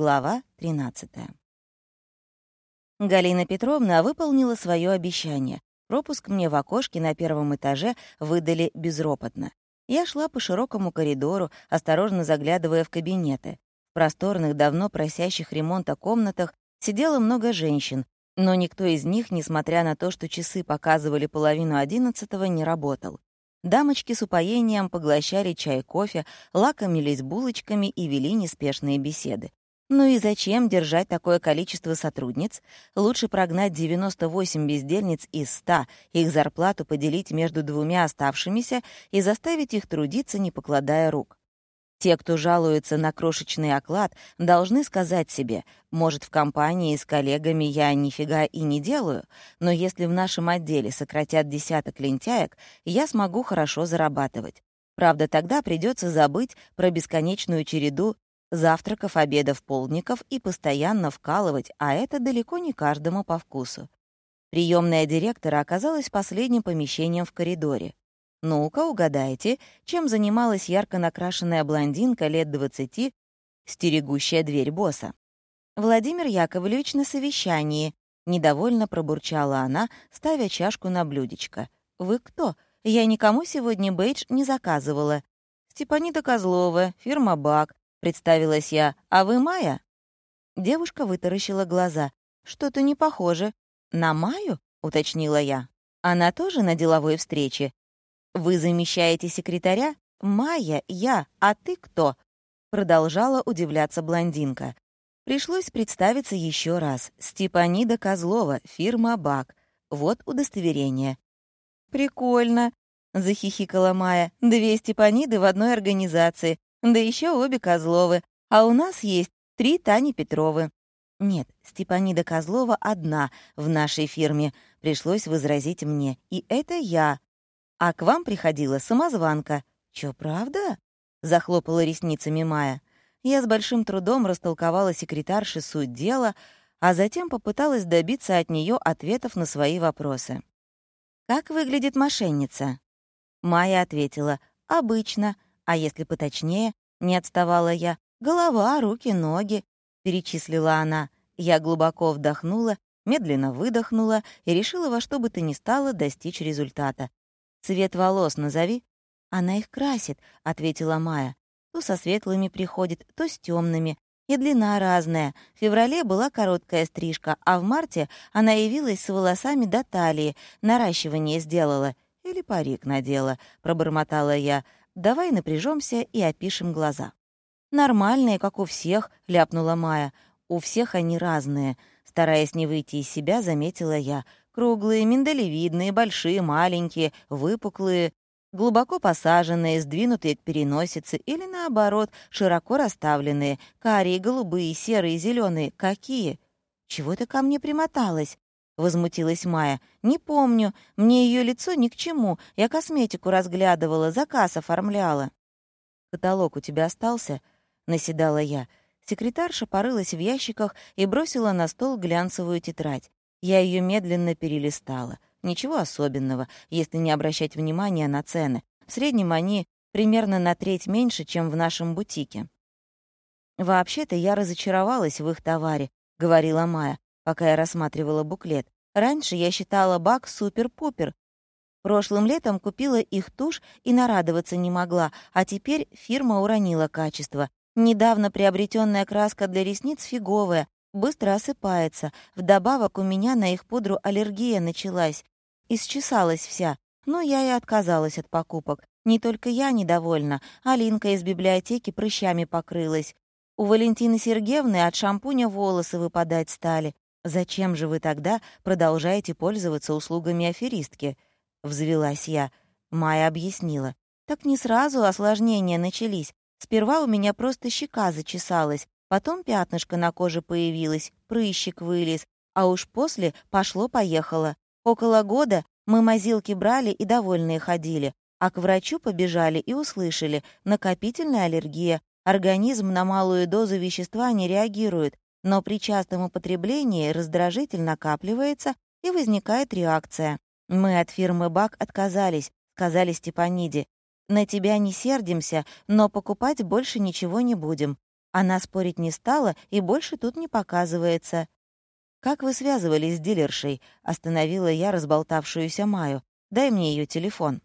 Глава 13. Галина Петровна выполнила свое обещание. Пропуск мне в окошке на первом этаже выдали безропотно. Я шла по широкому коридору, осторожно заглядывая в кабинеты. В просторных, давно просящих ремонта комнатах сидело много женщин, но никто из них, несмотря на то, что часы показывали половину одиннадцатого, не работал. Дамочки с упоением поглощали чай-кофе, лакомились булочками и вели неспешные беседы. Ну и зачем держать такое количество сотрудниц? Лучше прогнать 98 бездельниц из 100, их зарплату поделить между двумя оставшимися и заставить их трудиться, не покладая рук. Те, кто жалуется на крошечный оклад, должны сказать себе, может, в компании с коллегами я нифига и не делаю, но если в нашем отделе сократят десяток лентяек, я смогу хорошо зарабатывать. Правда, тогда придется забыть про бесконечную череду завтраков, обедов, полдников и постоянно вкалывать, а это далеко не каждому по вкусу. Приемная директора оказалась последним помещением в коридоре. Ну-ка, угадайте, чем занималась ярко накрашенная блондинка лет двадцати, стерегущая дверь босса. «Владимир Яковлевич на совещании», — недовольно пробурчала она, ставя чашку на блюдечко. «Вы кто? Я никому сегодня бейдж не заказывала». «Степанида Козлова, фирма «Бак», — представилась я. «А вы Майя?» Девушка вытаращила глаза. «Что-то не похоже». «На Майю?» — уточнила я. «Она тоже на деловой встрече?» «Вы замещаете секретаря?» «Майя, я, а ты кто?» Продолжала удивляться блондинка. Пришлось представиться еще раз. Степанида Козлова, фирма «Бак». Вот удостоверение. «Прикольно», — захихикала Майя. «Две Степаниды в одной организации. Да еще обе Козловы. А у нас есть три Тани Петровы. Нет, Степанида Козлова одна в нашей фирме, пришлось возразить мне. И это я. А к вам приходила самозванка. Чё, правда? Захлопала ресницами Майя. Я с большим трудом растолковала секретарше суть дела, а затем попыталась добиться от нее ответов на свои вопросы. «Как выглядит мошенница?» Майя ответила, «Обычно. А если поточнее, не отставала я, голова, руки, ноги, перечислила она. Я глубоко вдохнула, медленно выдохнула и решила во что бы то ни стало достичь результата. «Цвет волос назови». «Она их красит», — ответила Майя. «То со светлыми приходит, то с темными. И длина разная. В феврале была короткая стрижка, а в марте она явилась с волосами до талии, наращивание сделала. Или парик надела», — пробормотала я. Давай напряжемся и опишем глаза. «Нормальные, как у всех», — ляпнула Майя. «У всех они разные», — стараясь не выйти из себя, заметила я. «Круглые, миндалевидные, большие, маленькие, выпуклые, глубоко посаженные, сдвинутые к переносице или, наоборот, широко расставленные, карие, голубые, серые, зеленые. Какие? Чего ты ко мне примоталась?» Возмутилась Майя. «Не помню. Мне ее лицо ни к чему. Я косметику разглядывала, заказ оформляла». «Каталог у тебя остался?» — наседала я. Секретарша порылась в ящиках и бросила на стол глянцевую тетрадь. Я ее медленно перелистала. Ничего особенного, если не обращать внимания на цены. В среднем они примерно на треть меньше, чем в нашем бутике. «Вообще-то я разочаровалась в их товаре», — говорила Майя пока я рассматривала буклет. Раньше я считала бак супер-пупер. Прошлым летом купила их тушь и нарадоваться не могла, а теперь фирма уронила качество. Недавно приобретенная краска для ресниц фиговая, быстро осыпается. Вдобавок у меня на их пудру аллергия началась. Исчесалась вся. Но я и отказалась от покупок. Не только я недовольна. Алинка из библиотеки прыщами покрылась. У Валентины Сергеевны от шампуня волосы выпадать стали. «Зачем же вы тогда продолжаете пользоваться услугами аферистки?» — взвелась я. Майя объяснила. «Так не сразу осложнения начались. Сперва у меня просто щека зачесалась, потом пятнышко на коже появилось, прыщик вылез, а уж после пошло-поехало. Около года мы мазилки брали и довольные ходили, а к врачу побежали и услышали — накопительная аллергия, организм на малую дозу вещества не реагирует, но при частом употреблении раздражитель накапливается и возникает реакция. Мы от фирмы БАК отказались, сказали Степаниде. На тебя не сердимся, но покупать больше ничего не будем. Она спорить не стала и больше тут не показывается. «Как вы связывались с дилершей?» — остановила я разболтавшуюся Маю. «Дай мне ее телефон».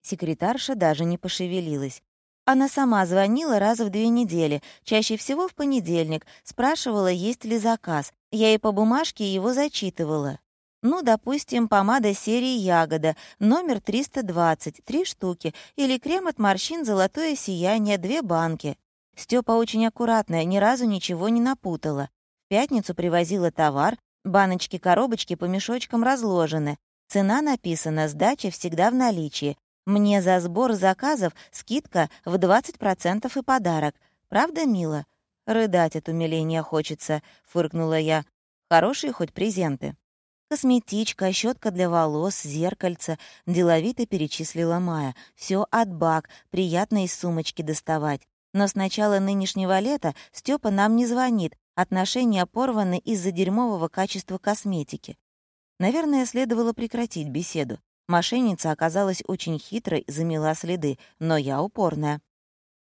Секретарша даже не пошевелилась. Она сама звонила раз в две недели, чаще всего в понедельник, спрашивала, есть ли заказ. Я ей по бумажке его зачитывала. Ну, допустим, помада серии «Ягода», номер 320, три штуки, или крем от морщин «Золотое сияние», две банки. Степа очень аккуратная, ни разу ничего не напутала. В пятницу привозила товар, баночки-коробочки по мешочкам разложены. Цена написана, сдача всегда в наличии. Мне за сбор заказов скидка в 20% и подарок. Правда, мило? Рыдать от умиления хочется, фыркнула я. Хорошие хоть презенты. Косметичка, щетка для волос, зеркальце, деловито перечислила Майя. Все от бак, приятно из сумочки доставать. Но с начала нынешнего лета Степа нам не звонит, отношения порваны из-за дерьмового качества косметики. Наверное, следовало прекратить беседу. Мошенница оказалась очень хитрой, замела следы, но я упорная.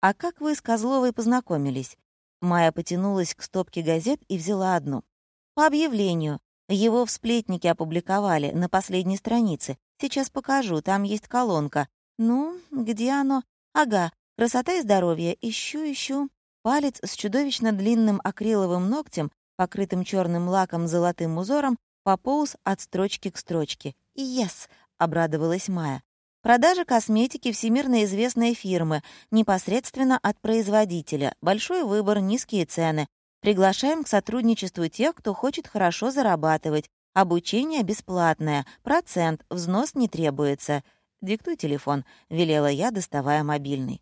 «А как вы с Козловой познакомились?» Майя потянулась к стопке газет и взяла одну. «По объявлению. Его в сплетнике опубликовали на последней странице. Сейчас покажу, там есть колонка. Ну, где оно? Ага, красота и здоровье. Ищу, ищу». Палец с чудовищно длинным акриловым ногтем, покрытым черным лаком с золотым узором, пополз от строчки к строчке. «Yes!» — обрадовалась Майя. «Продажа косметики всемирно известной фирмы, непосредственно от производителя. Большой выбор, низкие цены. Приглашаем к сотрудничеству тех, кто хочет хорошо зарабатывать. Обучение бесплатное, процент, взнос не требуется. Диктуй телефон», — велела я, доставая мобильный.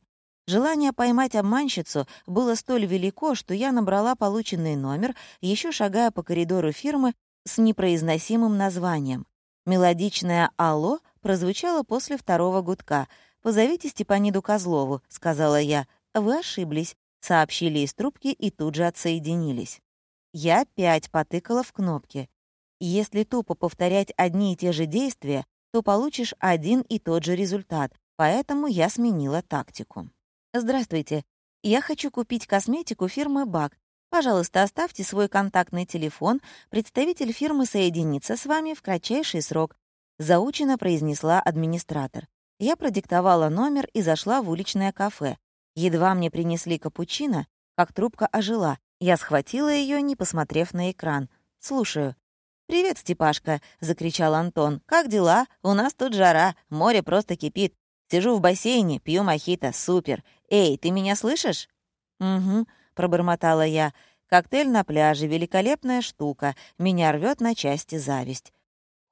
Желание поймать обманщицу было столь велико, что я набрала полученный номер, еще шагая по коридору фирмы с непроизносимым названием. Мелодичное «Алло» прозвучало после второго гудка. «Позовите Степаниду Козлову», — сказала я. «Вы ошиблись», — сообщили из трубки и тут же отсоединились. Я опять потыкала в кнопки. Если тупо повторять одни и те же действия, то получишь один и тот же результат, поэтому я сменила тактику. «Здравствуйте. Я хочу купить косметику фирмы «Бак», Пожалуйста, оставьте свой контактный телефон, представитель фирмы соединится с вами в кратчайший срок», — заучено произнесла администратор. Я продиктовала номер и зашла в уличное кафе. Едва мне принесли капучино, как трубка ожила. Я схватила ее, не посмотрев на экран. «Слушаю». «Привет, Степашка!» — закричал Антон. «Как дела? У нас тут жара, море просто кипит. Сижу в бассейне, пью мохито, супер. Эй, ты меня слышишь?» «Угу», пробормотала я. «Коктейль на пляже — великолепная штука. Меня рвет на части зависть».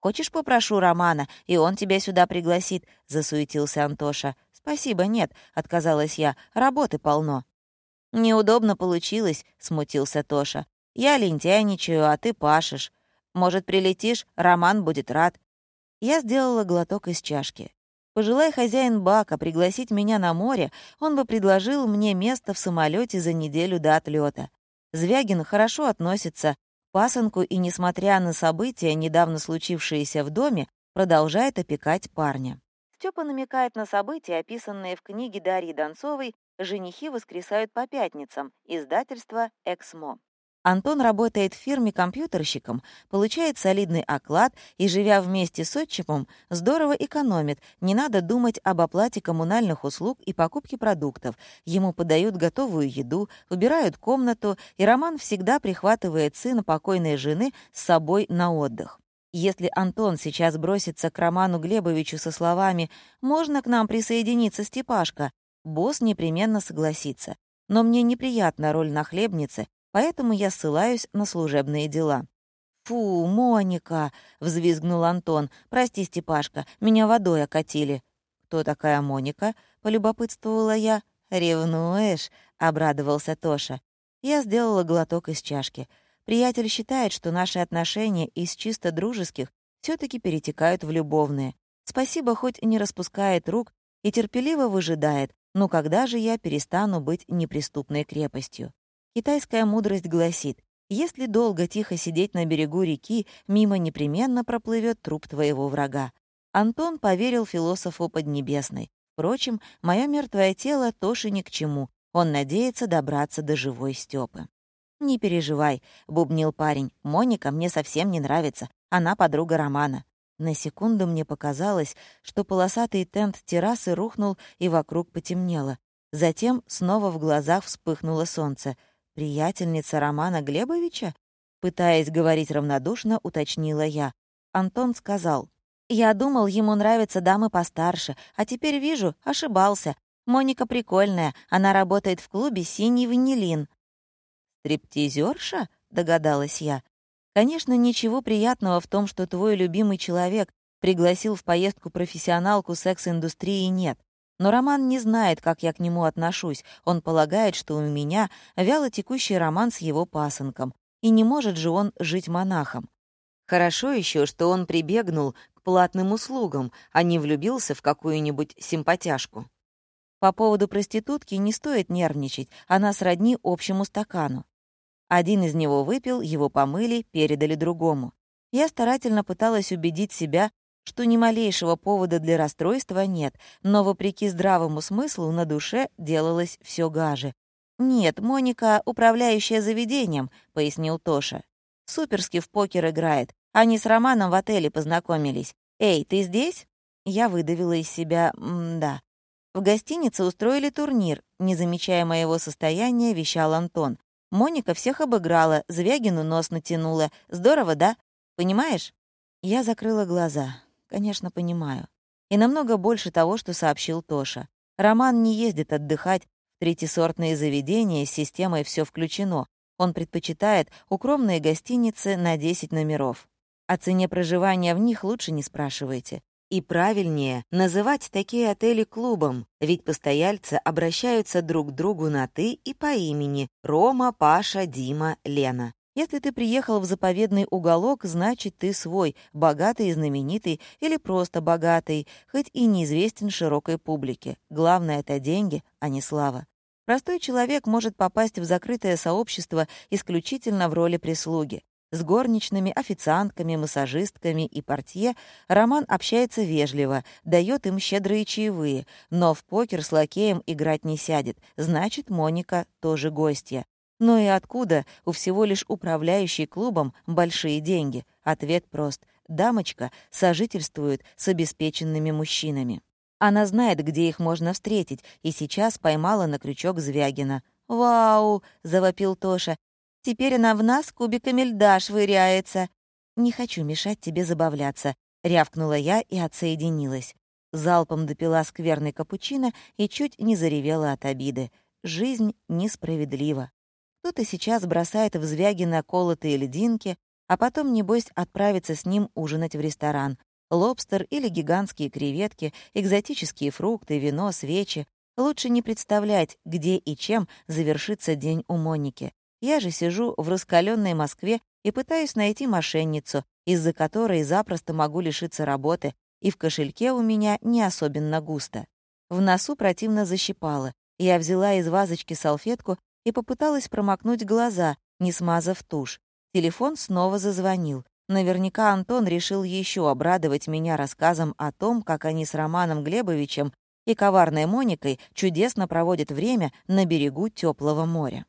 «Хочешь, попрошу Романа, и он тебя сюда пригласит?» — засуетился Антоша. «Спасибо, нет», — отказалась я. «Работы полно». «Неудобно получилось», — смутился Тоша. «Я лентяйничаю, а ты пашешь. Может, прилетишь? Роман будет рад». Я сделала глоток из чашки. Пожелай хозяин бака пригласить меня на море, он бы предложил мне место в самолете за неделю до отлета. Звягин хорошо относится к пасынку и, несмотря на события, недавно случившиеся в доме, продолжает опекать парня. Степа намекает на события, описанные в книге Дарьи Донцовой «Женихи воскресают по пятницам», издательство «Эксмо». Антон работает в фирме компьютерщиком, получает солидный оклад и, живя вместе с отчимом, здорово экономит, не надо думать об оплате коммунальных услуг и покупке продуктов. Ему подают готовую еду, убирают комнату, и Роман всегда прихватывает сына покойной жены с собой на отдых. Если Антон сейчас бросится к Роману Глебовичу со словами «Можно к нам присоединиться, Степашка?», босс непременно согласится. Но мне неприятна роль нахлебницы, поэтому я ссылаюсь на служебные дела. «Фу, Моника!» — взвизгнул Антон. «Прости, Степашка, меня водой окатили». «Кто такая Моника?» — полюбопытствовала я. «Ревнуешь?» — обрадовался Тоша. Я сделала глоток из чашки. Приятель считает, что наши отношения из чисто дружеских все таки перетекают в любовные. Спасибо, хоть не распускает рук и терпеливо выжидает, но когда же я перестану быть неприступной крепостью? Китайская мудрость гласит, если долго тихо сидеть на берегу реки, мимо непременно проплывет труп твоего врага. Антон поверил философу Поднебесной. Впрочем, мое мертвое тело тоже ни к чему. Он надеется добраться до живой Стёпы. «Не переживай», — бубнил парень. «Моника мне совсем не нравится. Она подруга Романа». На секунду мне показалось, что полосатый тент террасы рухнул и вокруг потемнело. Затем снова в глазах вспыхнуло солнце. «Приятельница Романа Глебовича?» Пытаясь говорить равнодушно, уточнила я. Антон сказал. «Я думал, ему нравятся дамы постарше, а теперь вижу, ошибался. Моника прикольная, она работает в клубе «Синий ванилин». «Стриптизерша?» — догадалась я. Конечно, ничего приятного в том, что твой любимый человек пригласил в поездку профессионалку секс-индустрии нет. Но Роман не знает, как я к нему отношусь. Он полагает, что у меня вяло текущий роман с его пасынком. И не может же он жить монахом. Хорошо еще, что он прибегнул к платным услугам, а не влюбился в какую-нибудь симпатяшку. По поводу проститутки не стоит нервничать, она сродни общему стакану. Один из него выпил, его помыли, передали другому. Я старательно пыталась убедить себя, что ни малейшего повода для расстройства нет, но, вопреки здравому смыслу, на душе делалось все гаже. «Нет, Моника — управляющая заведением», — пояснил Тоша. «Суперски в покер играет. Они с Романом в отеле познакомились. Эй, ты здесь?» Я выдавила из себя «да». В гостинице устроили турнир. Не замечая моего состояния, вещал Антон. Моника всех обыграла, Звягину нос натянула. Здорово, да? Понимаешь? Я закрыла глаза. Конечно, понимаю. И намного больше того, что сообщил Тоша. Роман не ездит отдыхать в третьесортные заведения с системой «все включено». Он предпочитает укромные гостиницы на 10 номеров. О цене проживания в них лучше не спрашивайте. И правильнее называть такие отели клубом, ведь постояльцы обращаются друг к другу на «ты» и по имени Рома, Паша, Дима, Лена. Если ты приехал в заповедный уголок, значит, ты свой, богатый и знаменитый, или просто богатый, хоть и неизвестен широкой публике. Главное — это деньги, а не слава. Простой человек может попасть в закрытое сообщество исключительно в роли прислуги. С горничными, официантками, массажистками и портье Роман общается вежливо, дает им щедрые чаевые, но в покер с лакеем играть не сядет, значит, Моника тоже гостья. Ну и откуда у всего лишь управляющей клубом большие деньги? Ответ прост. Дамочка сожительствует с обеспеченными мужчинами. Она знает, где их можно встретить, и сейчас поймала на крючок Звягина. «Вау!» — завопил Тоша. Теперь она в нас кубиками льда швыряется. Не хочу мешать тебе забавляться, рявкнула я и отсоединилась. Залпом допила скверный капучино и чуть не заревела от обиды. Жизнь несправедлива. Кто-то сейчас бросает в Звягина колотые льдинки, а потом, небось, отправится с ним ужинать в ресторан. Лобстер или гигантские креветки, экзотические фрукты, вино, свечи. Лучше не представлять, где и чем завершится день у Моники. Я же сижу в раскаленной Москве и пытаюсь найти мошенницу, из-за которой запросто могу лишиться работы, и в кошельке у меня не особенно густо. В носу противно защипало. Я взяла из вазочки салфетку и попыталась промокнуть глаза, не смазав тушь. Телефон снова зазвонил. Наверняка Антон решил еще обрадовать меня рассказом о том, как они с Романом Глебовичем и коварной Моникой чудесно проводят время на берегу теплого моря.